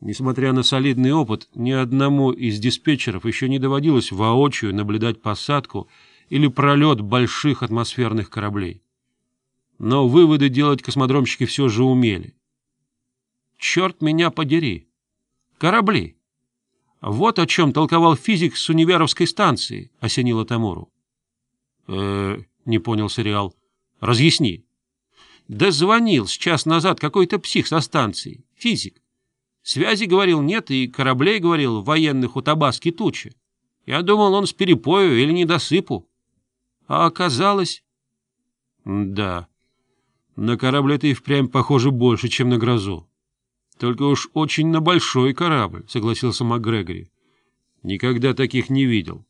Несмотря на солидный опыт, ни одному из диспетчеров еще не доводилось воочию наблюдать посадку или пролет больших атмосферных кораблей. Но выводы делать космодромщики все же умели. «Черт меня подери! Корабли!» Вот о чем толковал физик с универовской станции, — осенила Тамуру. «Э, -э — не понял сериал. — Разъясни. — Да звонил с час назад какой-то псих со станции, физик. Связи, говорил, нет, и кораблей, говорил, военных у Табаски тучи. Я думал, он с перепою или недосыпу. А оказалось... Да, на корабле это и впрямь похоже больше, чем на грозу. Только уж очень на большой корабль, согласился МакГрегори. Никогда таких не видел.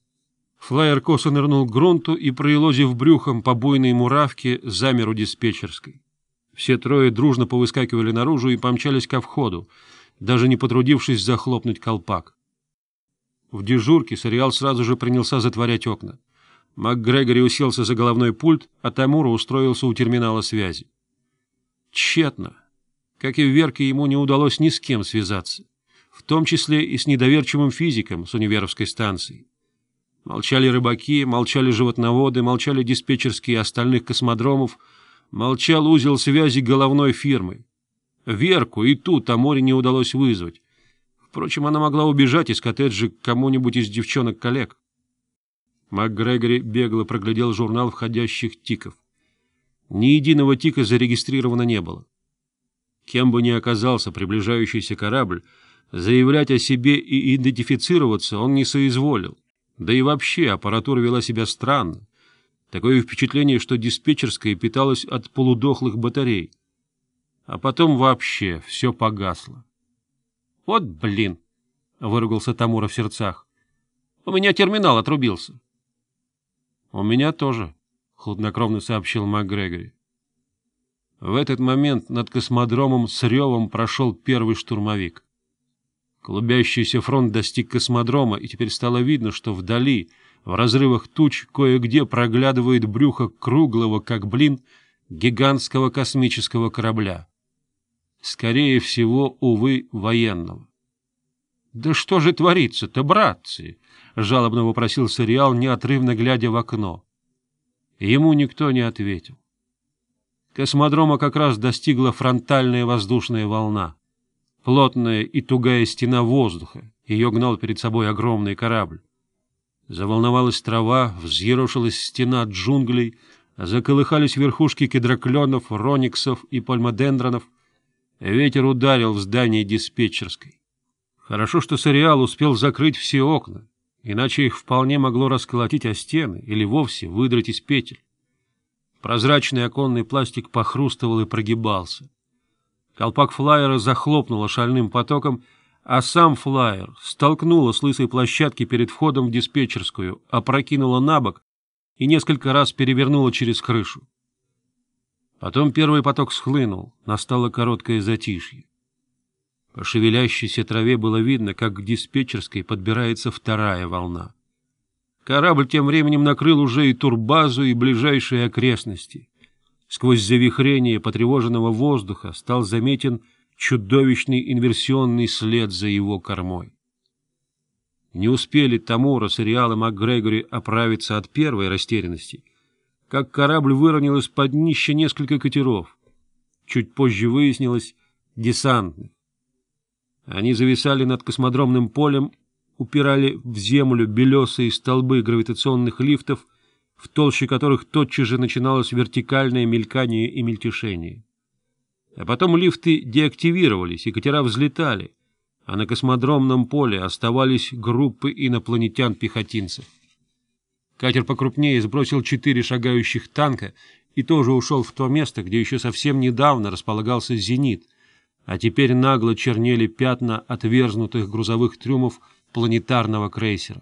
Флайер косо нырнул к грунту и, проелозив брюхом по буйной муравке, замер у диспетчерской. Все трое дружно повыскакивали наружу и помчались ко входу даже не потрудившись захлопнуть колпак. В дежурке Сориал сразу же принялся затворять окна. МакГрегори уселся за головной пульт, а Тамура устроился у терминала связи. Тщетно. Как и в Верке, ему не удалось ни с кем связаться, в том числе и с недоверчивым физиком с универовской станции. Молчали рыбаки, молчали животноводы, молчали диспетчерские остальных космодромов, молчал узел связи головной фирмы — Верку и ту Таморе не удалось вызвать. Впрочем, она могла убежать из коттеджа к кому-нибудь из девчонок-коллег. МакГрегори бегло проглядел журнал входящих тиков. Ни единого тика зарегистрировано не было. Кем бы ни оказался приближающийся корабль, заявлять о себе и идентифицироваться он не соизволил. Да и вообще аппаратура вела себя странно. Такое впечатление, что диспетчерская питалась от полудохлых батарей а потом вообще все погасло. — Вот блин! — выругался Тамура в сердцах. — У меня терминал отрубился. — У меня тоже, — хладнокровно сообщил МакГрегори. В этот момент над космодромом с ревом прошел первый штурмовик. Клубящийся фронт достиг космодрома, и теперь стало видно, что вдали, в разрывах туч, кое-где проглядывает брюхо круглого, как блин, гигантского космического корабля скорее всего, увы, военного. — Да что же творится-то, братцы? — жалобно вопросил Сериал, неотрывно глядя в окно. Ему никто не ответил. Космодрома как раз достигла фронтальная воздушная волна. Плотная и тугая стена воздуха, ее гнал перед собой огромный корабль. Заволновалась трава, взъерошилась стена джунглей, заколыхались верхушки кедрокленов, рониксов и пальмодендронов — Ветер ударил в здание диспетчерской. Хорошо, что Сориал успел закрыть все окна, иначе их вполне могло расколотить о стены или вовсе выдрать из петель. Прозрачный оконный пластик похрустывал и прогибался. Колпак флайера захлопнуло шальным потоком, а сам флайер столкнуло с лысой площадки перед входом в диспетчерскую, опрокинуло на бок и несколько раз перевернуло через крышу. Потом первый поток схлынул, настало короткое затишье. По шевелящейся траве было видно, как к диспетчерской подбирается вторая волна. Корабль тем временем накрыл уже и турбазу, и ближайшие окрестности. Сквозь завихрение потревоженного воздуха стал заметен чудовищный инверсионный след за его кормой. Не успели Тамура с Реалом МакГрегори оправиться от первой растерянности — как корабль выронил из-под днища несколько катеров. Чуть позже выяснилось — десантных. Они зависали над космодромным полем, упирали в землю белесые столбы гравитационных лифтов, в толще которых тотчас же начиналось вертикальное мелькание и мельтешение. А потом лифты деактивировались, и катера взлетали, а на космодромном поле оставались группы инопланетян-пехотинцев. Катер покрупнее сбросил четыре шагающих танка и тоже ушел в то место, где еще совсем недавно располагался «Зенит», а теперь нагло чернели пятна отверзнутых грузовых трюмов планетарного крейсера.